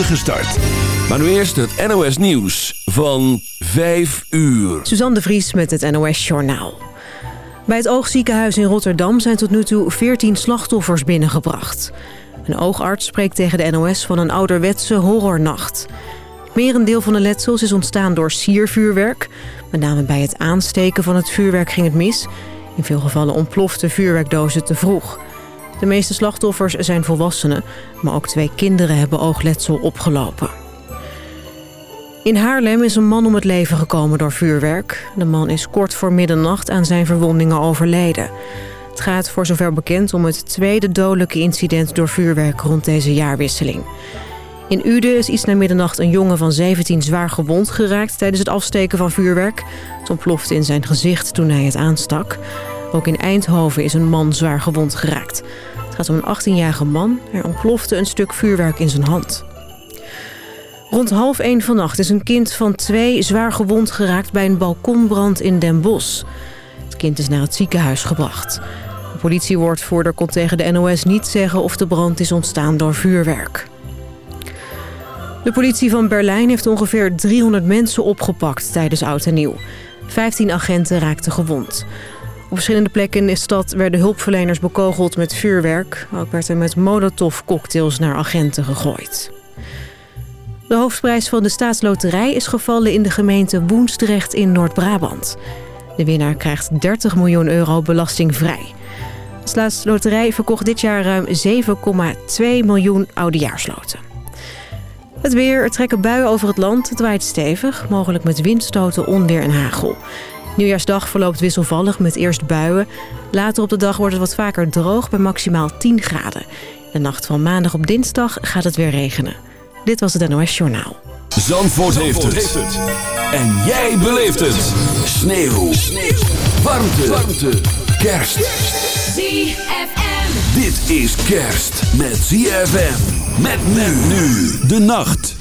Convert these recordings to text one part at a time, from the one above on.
start. Maar nu eerst het NOS Nieuws van 5 uur. Suzanne de Vries met het NOS Journaal. Bij het oogziekenhuis in Rotterdam zijn tot nu toe 14 slachtoffers binnengebracht. Een oogarts spreekt tegen de NOS van een ouderwetse horrornacht. Merendeel van de letsels is ontstaan door siervuurwerk. Met name bij het aansteken van het vuurwerk ging het mis. In veel gevallen ontplofte vuurwerkdozen te vroeg. De meeste slachtoffers zijn volwassenen, maar ook twee kinderen hebben oogletsel opgelopen. In Haarlem is een man om het leven gekomen door vuurwerk. De man is kort voor middernacht aan zijn verwondingen overleden. Het gaat voor zover bekend om het tweede dodelijke incident door vuurwerk rond deze jaarwisseling. In Uden is iets na middernacht een jongen van 17 zwaar gewond geraakt tijdens het afsteken van vuurwerk. Het ontplofte in zijn gezicht toen hij het aanstak. Ook in Eindhoven is een man zwaar gewond geraakt. Het gaat om een 18-jarige man. Er ontplofte een stuk vuurwerk in zijn hand. Rond half één vannacht is een kind van twee zwaar gewond geraakt bij een balkonbrand in Den Bosch. Het kind is naar het ziekenhuis gebracht. De politiewoordvoerder kon tegen de NOS niet zeggen of de brand is ontstaan door vuurwerk. De politie van Berlijn heeft ongeveer 300 mensen opgepakt tijdens Oud en Nieuw. 15 agenten raakten gewond. Op verschillende plekken in de stad werden hulpverleners bekogeld met vuurwerk. Ook werd er met molotovcocktails naar agenten gegooid. De hoofdprijs van de staatsloterij is gevallen in de gemeente Woensdrecht in Noord-Brabant. De winnaar krijgt 30 miljoen euro belastingvrij. De staatsloterij verkocht dit jaar ruim 7,2 miljoen oudejaarsloten. Het weer, er trekken buien over het land. Het waait stevig, mogelijk met windstoten, onweer en hagel. Nieuwjaarsdag verloopt wisselvallig met eerst buien. Later op de dag wordt het wat vaker droog bij maximaal 10 graden. De nacht van maandag op dinsdag gaat het weer regenen. Dit was het NOS Journaal. Zandvoort, heeft, het. En jij beleeft het. Sneeuw. Sneeuw. Warmte. Warmte. Kerst. ZFM. Dit is kerst met ZFM. Met men nu de nacht.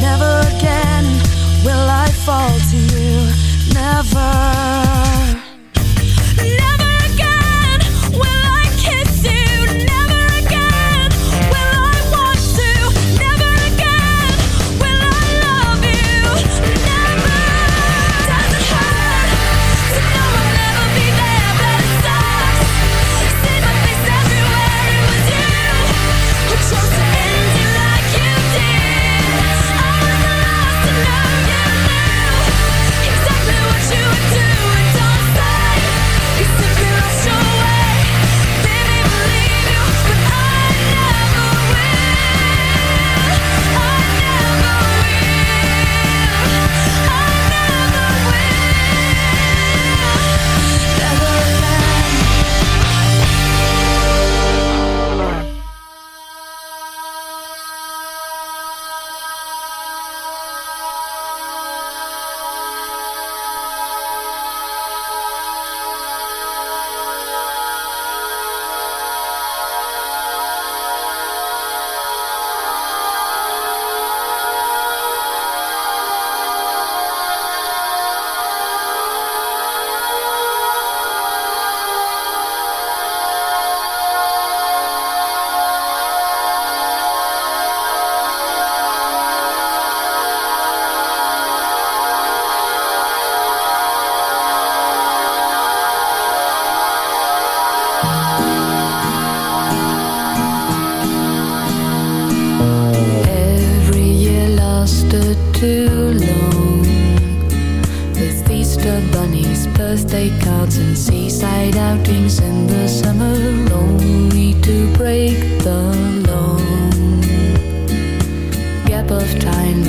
Never again will I fall to you. Never.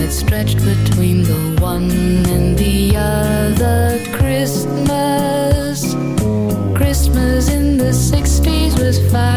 it stretched between the one and the other Christmas Christmas in the 60s was fun.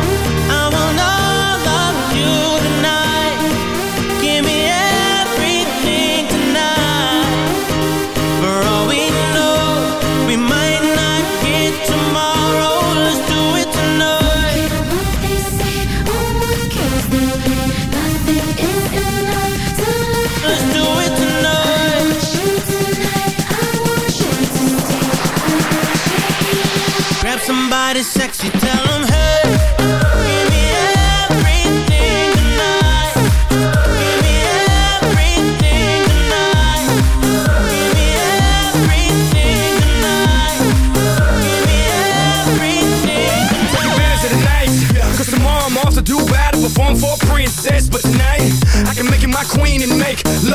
somebody second.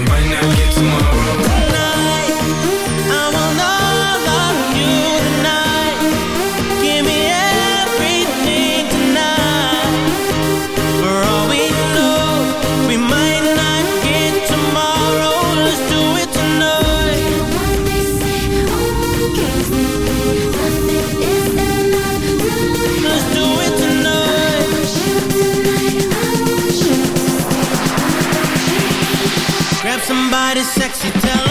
We might not get somebody sexy, tell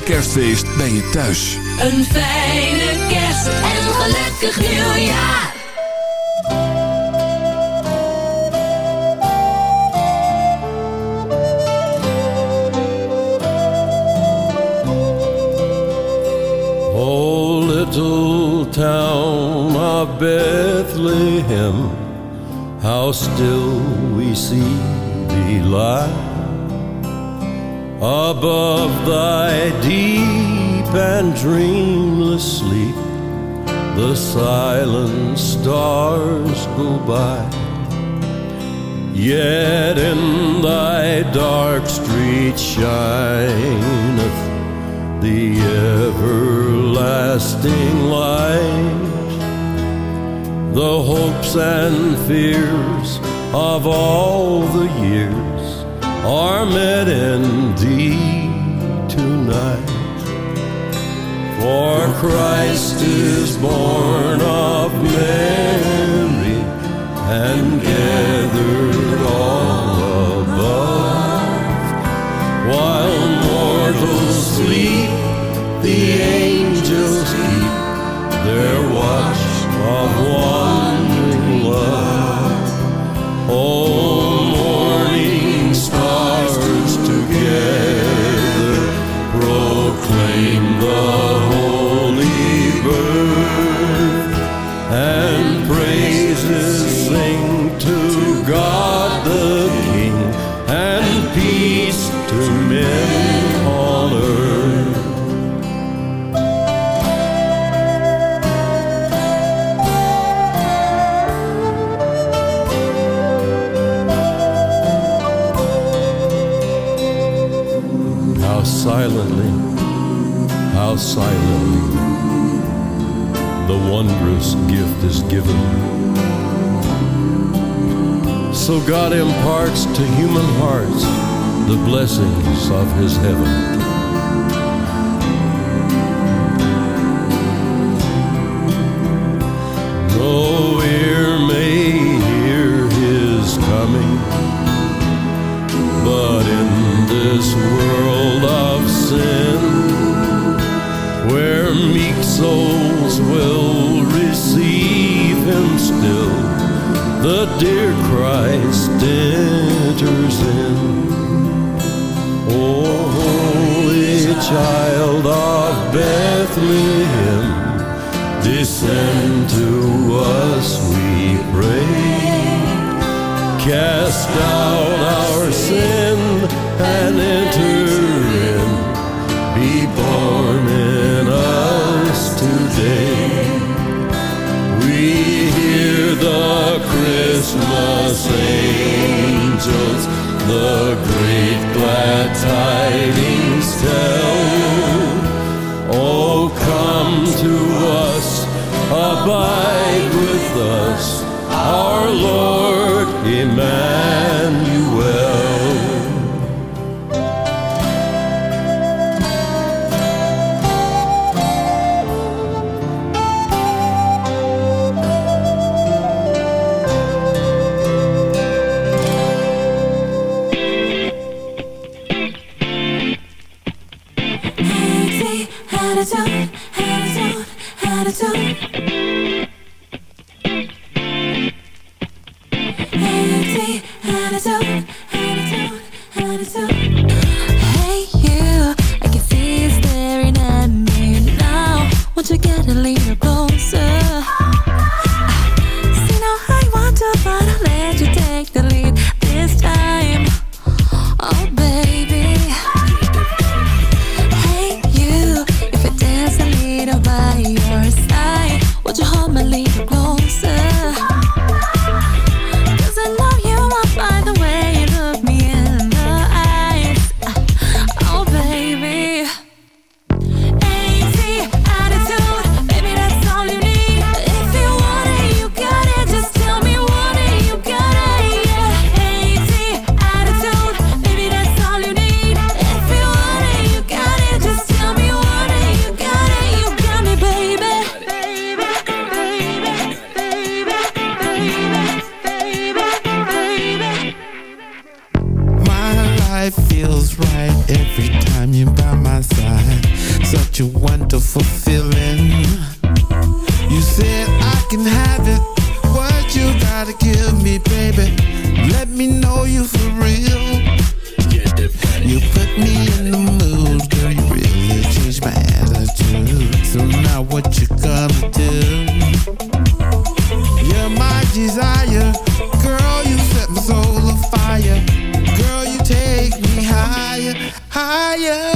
kerstfeest ben je thuis. Een fijn fears of all the years are met in thee tonight. For Christ. us angels the great glad tidings tell. Oh, come to us, abide with us, our Lord. such a wonderful feeling. You said I can have it. What you gotta give me, baby? Let me know you for real. You put me in the mood, girl. You really changed my attitude. So now what you gonna do? You're my desire, girl. You set my soul afire, girl. You take me higher, higher.